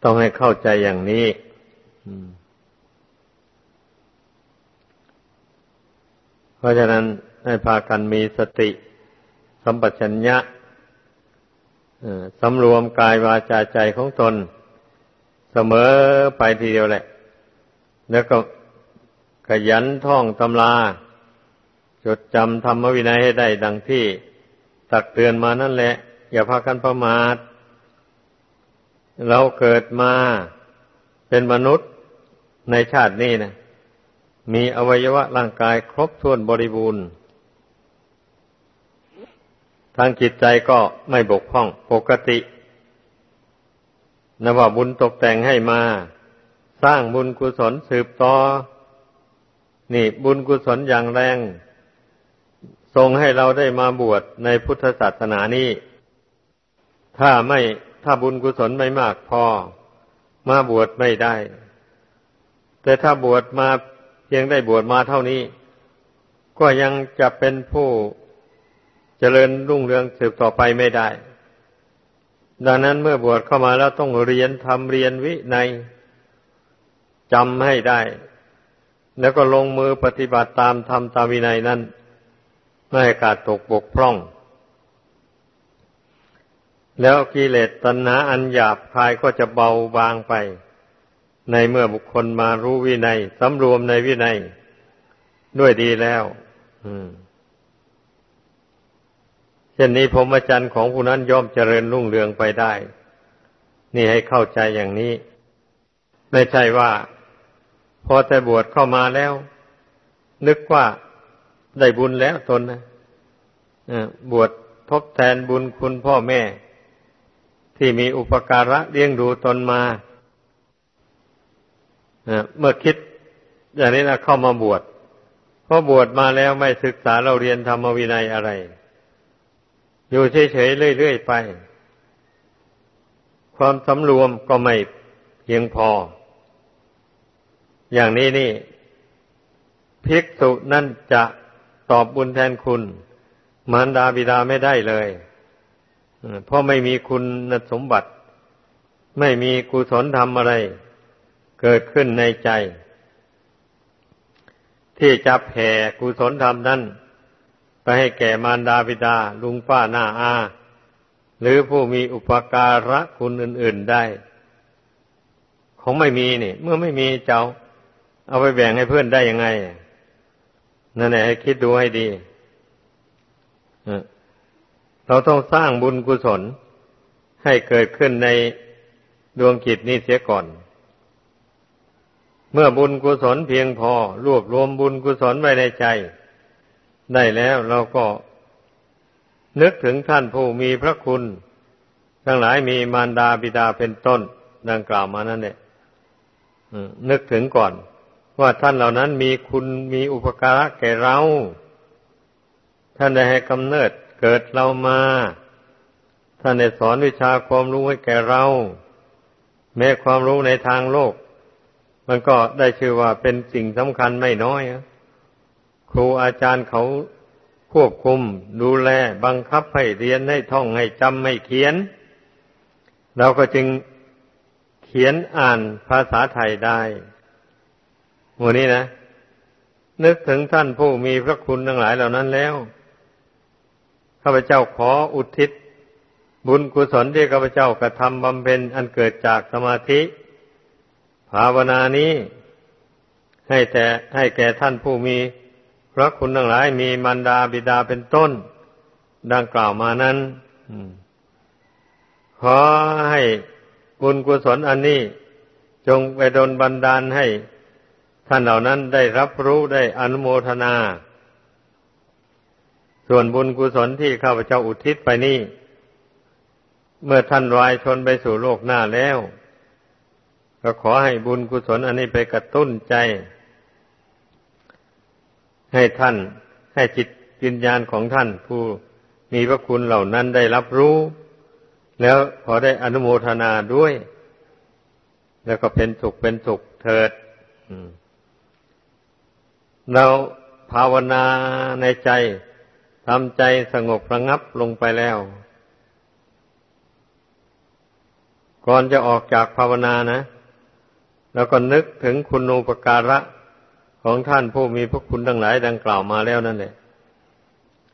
ต้องให้เข้าใจอย่างนี้เพราะฉะนั้นให้พากันมีสติ สัมปชัญญะ สำรวมกายวาจาใจของตน เสมอไปทีเดียวแหละ แล้วก็ขยันท่องตำรา จดจำธรรมวินัยให้ได้ดังที่ตักเตือนมานั่นแหละ อย่าพากันประมาท เราเกิดมาเป็นมนุษย์ในชาตินี้นะมีอวัยวะร่างกายครบถ้วนบริบูรณ์ ทางจิตใจก็ไม่บกพร่องปกตินว่าบุญตกแต่งให้มา สร้างบุญกุศลสืบต่อ นี่บุญกุศลอย่างแรงทรงให้เราได้มาบวชในพุทธศาสนานี้ ถ้าไม่ถ้าบุญกุศลไม่มากพอ มาบวชไม่ได้ แต่ถ้าบวชมาเพียงได้บวชมาเท่านี้ ก็ยังจะเป็นผู้ เจริญรุ่งเรืองสืบต่อไปไม่ได้ ดังนั้นเมื่อบวชเข้ามาแล้วต้องเรียนทำเรียนวิในจำให้ได้ แล้วก็ลงมือปฏิบัติตามทำตามวินัยนั้น ไม่ให้ขาดตกบกพร่อง แล้วกิเลสตัณหาอันหยาบคายก็จะเบาบางไป ในเมื่อบุคคลมารู้วินัยสำรวมในวินัย ด้วยดีแล้ว อืม เช่นนี้ผมอาจารย์ของผู้นั้นย่อมเจริญรุ่งเรืองไปได้ นี่ให้เข้าใจอย่างนี้ ไม่ใช่ว่า พอแต่บวชเข้ามาแล้ว นึกว่าได้บุญแล้วตนนะบวชทบแทนบุญคุณพ่อแม่ ที่มีอุปการะเลี้ยงดูตนมาเมื่อคิดอย่างนี้นะเข้ามาบวชพอบวชมาแล้วไม่ศึกษาเราเรียนธรรมวินัยอะไร อยู่เฉยๆเรื่อยๆไป ความสำรวมก็ไม่เพียงพอ อย่างนี้นี่ภิกษุนั่นจะตอบบุญแทนคุณ มารดาบิดาไม่ได้เลยเพราะไม่มีคุณสมบัติ ไม่มีกุศลธรรมอะไร เกิดขึ้นในใจ ที่จะแผ่กุศลธรรมนั้น ไปให้แก่มารดาบิดา ลุงป้าหน้าอา หรือผู้มีอุปการะคุณอื่น ๆได้ ของไม่มีนี่ เมื่อไม่มีเจ้า เอาไปแบ่งให้เพื่อนได้ยังไงนั่นแหละให้คิดดูให้ดีเราต้องสร้างบุญกุศล ให้เกิดขึ้นในดวงจิตนี้เสียก่อน เมื่อบุญกุศลเพียงพอ รวบรวมบุญกุศลไว้ในใจ ได้แล้วเราก็นึกถึงท่านผู้มีพระคุณ ทั้งหลายมีมารดาบิดาเป็นต้น ดังกล่าวมานั่นแหละนึกถึงก่อน ว่าท่านเหล่านั้นมีคุณมีอุปการะแก่เรา ท่านได้ให้กำเนิดเกิดเรามา ท่านได้สอนวิชาความรู้ให้แก่เรา แม้ความรู้ในทางโลก มันก็ได้ชื่อว่าเป็นสิ่งสำคัญไม่น้อย ครูอาจารย์เขาควบคุม ดูแลบังคับให้เรียนให้ท่องให้จำให้เขียน เราก็จึงเขียนอ่านภาษาไทยได้หมดนี้นะ นึกถึงท่านผู้มีพระคุณทั้งหลายเหล่านั้นแล้วข้าพเจ้าขออุทิศ บุญกุศลที่ข้าพเจ้ากระทำบำเพ็ญอันเกิดจากสมาธิ ภาวนานี้ ให้แต่ให้แก่ท่านผู้มี พระคุณทั้งหลายมีมารดาบิดาเป็นต้น ดังกล่าวมานั้นขอให้บุญกุศลอันนี้ จงไปดลบันดาลให้ ท่านเหล่านั้นได้รับรู้ได้อนุโมทนา ส่วนบุญกุศลที่ข้าพเจ้าอุทิศไปนี่ เมื่อท่านวายชนไปสู่โลกหน้าแล้ว ก็ขอให้บุญกุศลอันนี้ไปกระตุ้นใจ ให้ท่านให้จิตวิญญาณของท่านผู้มีพระคุณเหล่านั้นได้รับรู้ แล้วขอได้อนุโมทนาด้วย แล้วก็เป็นสุขเป็นสุขเถิดเราภาวนาในใจทำใจสงบระงับลงไปแล้ว ก่อนจะออกจากภาวนานะ แล้วก็นึกถึงคุณูปการะ ของท่านผู้มีพระคุณทั้งหลายดังกล่าวมาแล้วนั่นแหละ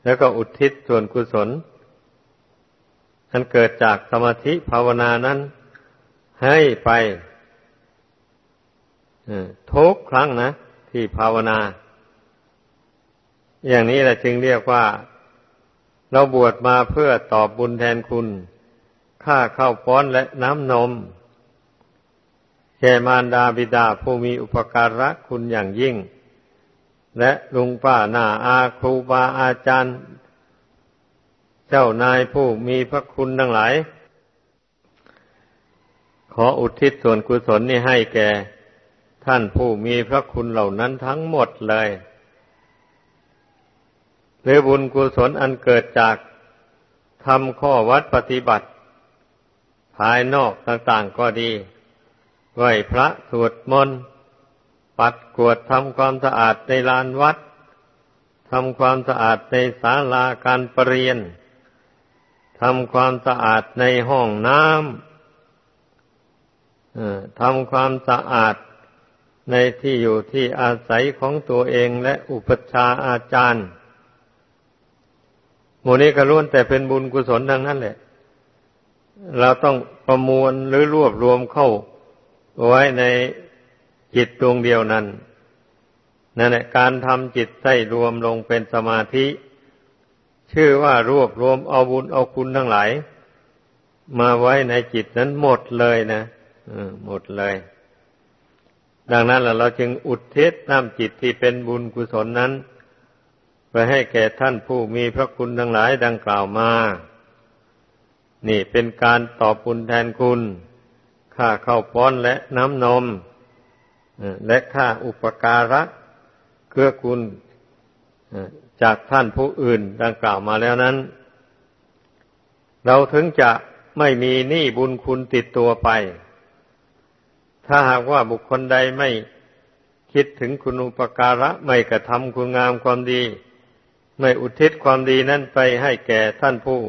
แล้วก็อุทิศส่วนกุศลอันเกิดจากสมาธิภาวนานั้น ให้ไปทุกครั้งนะ ที่ภาวนา อย่างนี้แหละจึงเรียกว่า เราบวชมาเพื่อตอบบุญแทนคุณ ค่าข้าวป้อนและน้ำนม แก่มารดาบิดาผู้มีอุปการะคุณอย่างยิ่ง และลุงป้าหน้าอาครูบาอาจารย์ เจ้านายผู้มีพระคุณทั้งหลาย ขออุทิศส่วนกุศลนี้ให้แก่ ท่านผู้มีพระคุณเหล่านั้นทั้งหมดเลยหรือบุญกุศลอันเกิดจากทำข้อวัดปฏิบัติ ภายนอกต่างๆก็ดี ไหวพระสวดมนต์ปัดกวดทำความสะอาดในลานวัดทำความสะอาดในศาลาการประเรียนทำความสะอาดในห้องน้ำทำความสะอาดในที่อยู่ที่อาศัยของตัวเองและอุปชาอาจารย์หมู่นี้ก็ล้วนแต่เป็นบุญกุศลทั้งนั้นแหละ เราต้องประมวลหรือรวบรวมเข้า ไว้ในจิตดวงเดียวนั้นนั่นแหละการทำจิตให้รวมลงเป็นสมาธิ ชื่อว่ารวบรวมเอาบุญเอาคุณทั้งหลาย มาไว้ในจิตนั้นหมดเลยนะหมดเลย ดังนั้นเราจึงอุทิศน้ำจิตที่เป็นบุญกุศลนั้น ไปให้แก่ท่านผู้มีพระคุณทั้งหลายดังกล่าวมา นี่เป็นการตอบบุญแทนคุณ ค่าข้าวป้อนและน้ำนม และค่าอุปการะเกื้อกูลจากท่านผู้อื่นดังกล่าวมาแล้วนั้น เราถึงจะไม่มีหนี้บุญคุณติดตัวไป ถ้าหากว่าบุคคลใดไม่คิดถึงคุณอุปการะไม่กระทำคุณงามความดี ไม่อุทิศความดีนั้นไปให้แก่ท่านผู้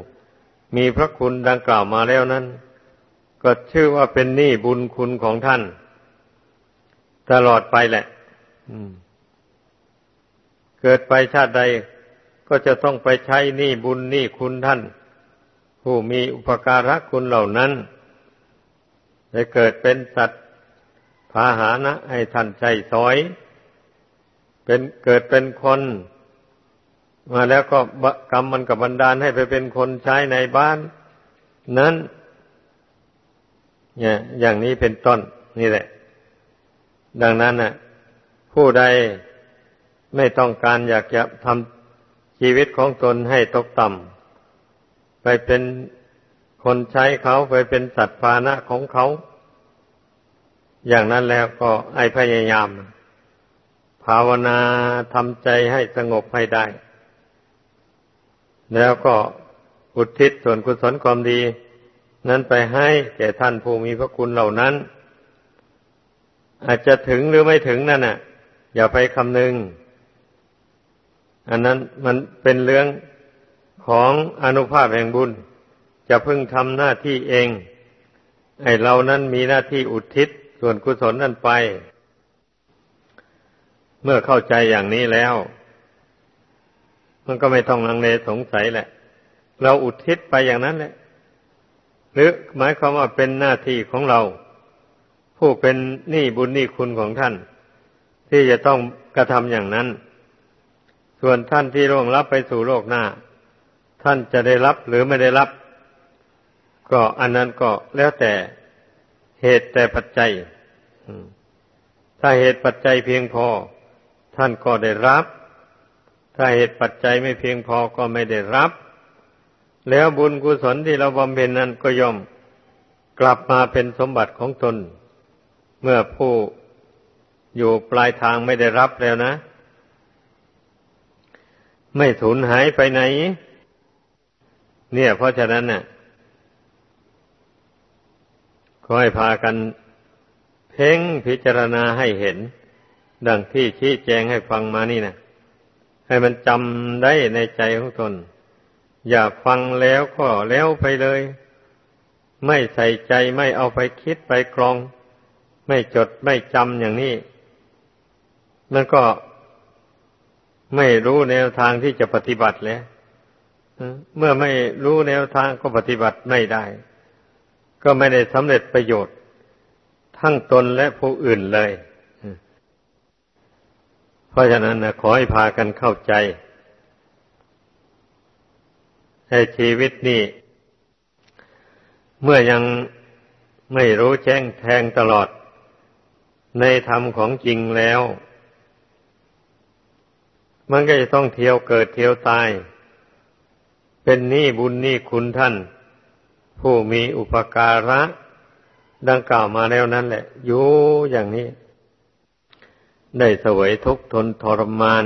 มีพระคุณดังกล่าวมาแล้วนั้น ก็ชื่อว่าเป็นหนี้บุญคุณของท่าน ตลอดไปแหละอืมเกิดไปชาติใดก็จะต้องไปใช้หนี้บุญหนี้คุณท่าน ผู้มีอุปการะคุณเหล่านั้นได้เกิดเป็นสัตว์พาหานะให้ท่านใจสอย เป็นเกิดเป็นคน มาแล้วก็กรรมมันกับบันดาลให้ไปเป็นคนใช้ในบ้าน นั้นเนี่ย อย่างนี้เป็นต้นนี่แหละ ดังนั้นน่ะ ผู้ใดไม่ต้องการอยากจะทำชีวิตของตนให้ตกต่ำไปเป็นคนใช้เขาไปเป็นสัตว์ภาณะของเขา อย่างนั้นแล้วก็ไอพยายาม ภาวนาทำใจให้สงบให้ได้ แล้วก็อุทิศส่วนกุศลความดี นั้นไปให้แก่ท่านผู้มีพระคุณเหล่านั้น อาจจะถึงหรือไม่ถึงนั่นน่ะ อย่าไปคำนึง อันนั้นมันเป็นเรื่องของอนุภาพแห่งบุญ จะพึ่งทำหน้าที่เอง ไอเรานั้นมีหน้าที่อุทิศส่วนกุศลนั้นไป เมื่อเข้าใจอย่างนี้แล้ว มันก็ไม่ต้องลังเลสงสัยแหละ เราอุทิศไปอย่างนั้นแหละ รือหมายความว่าเป็นหน้าที่ของเรา ผู้เป็นหนี้บุญหนี้คุณของท่าน ที่จะต้องกระทำอย่างนั้น ส่วนท่านที่ร่วงรับไปสู่โลกหน้า ท่านจะได้รับหรือไม่ได้รับ ก็อันนั้นก็แล้วแต่เหตุแต่ปัจจัยถ้าเหตุปัจจัยเพียงพอ ท่านก็ได้รับ ถ้าเหตุปัจจัยไม่เพียงพอก็ไม่ได้รับ แล้วบุญกุศลที่เราบำเพ็ญนั้นก็ย่อมกลับมาเป็นสมบัติของตน เมื่อผู้อยู่ปลายทางไม่ได้รับแล้วนะ ไม่สูญหายไปไหน เนี่ยเพราะฉะนั้นน่ะขอให้พากันเพ่งพิจารณาให้เห็น ดังที่ชี้แจงให้ฟังมานี่นะให้มันจำได้ในใจของตน อย่าฟังแล้วก็แล้วไปเลย ไม่ใส่ใจไม่เอาไปคิดไปกรอง ไม่จดไม่จำอย่างนี้ มันก็ไม่รู้แนวทางที่จะปฏิบัติแล้วเมื่อไม่รู้แนวทางก็ปฏิบัติไม่ได้ ก็ไม่ได้สำเร็จประโยชน์ ทั้งตนและผู้อื่นเลย เพราะฉะนั้นนะขอให้พากันเข้าใจ ให้ชีวิตนี้เมื่อยังไม่รู้แจ้งแทงตลอด ในธรรมของจริงแล้ว มันก็จะต้องเที่ยวเกิดเที่ยวตาย เป็นหนี้บุญหนี้คุณท่าน ผู้มีอุปการะ ดังกล่าวมาแล้วนั่นแหละอยู่อย่างนี้ ได้เสวยทุกข์ทนทรมาน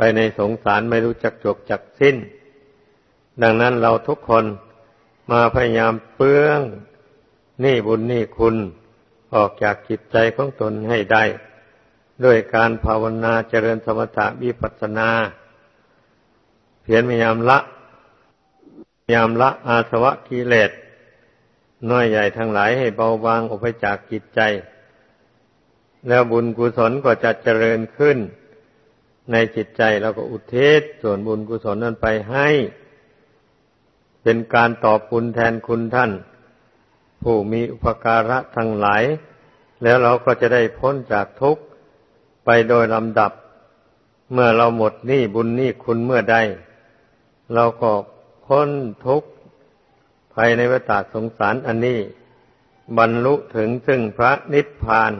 ไปในสงสารไม่รู้จักจบจักสิ้น ดังนั้นเราทุกคนมาพยายามเปื้องหนี้บุญหนี้คุณออกจากจิตใจของตนให้ได้ ด้วยการภาวนาเจริญสมถะวิปัสสนา เพียรพยายามละพยายามละอาสวะกิเลสน้อยใหญ่ทั้งหลายให้เบาบางออกไปจากจิตใจ แล้วบุญกุศลก็จะเจริญขึ้น ในจิตใจเราก็อุทิศส่วนบุญกุศลนั้นไปให้ เป็นการตอบคุณแทนคุณท่าน ผู้มีอุปการะทั้งหลาย แล้วเราก็จะได้พ้นจากทุกข์ไปโดยลำดับ เมื่อเราหมดหนี้บุญหนี้คุณเมื่อใด เราก็พ้นทุกข์ภายในวัฏสงสารอันนี้ บรรลุถึงซึ่งพระนิพพาน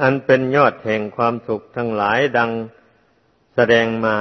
อันเป็นยอดแห่งความสุขทั้งหลายดัง แสดงมา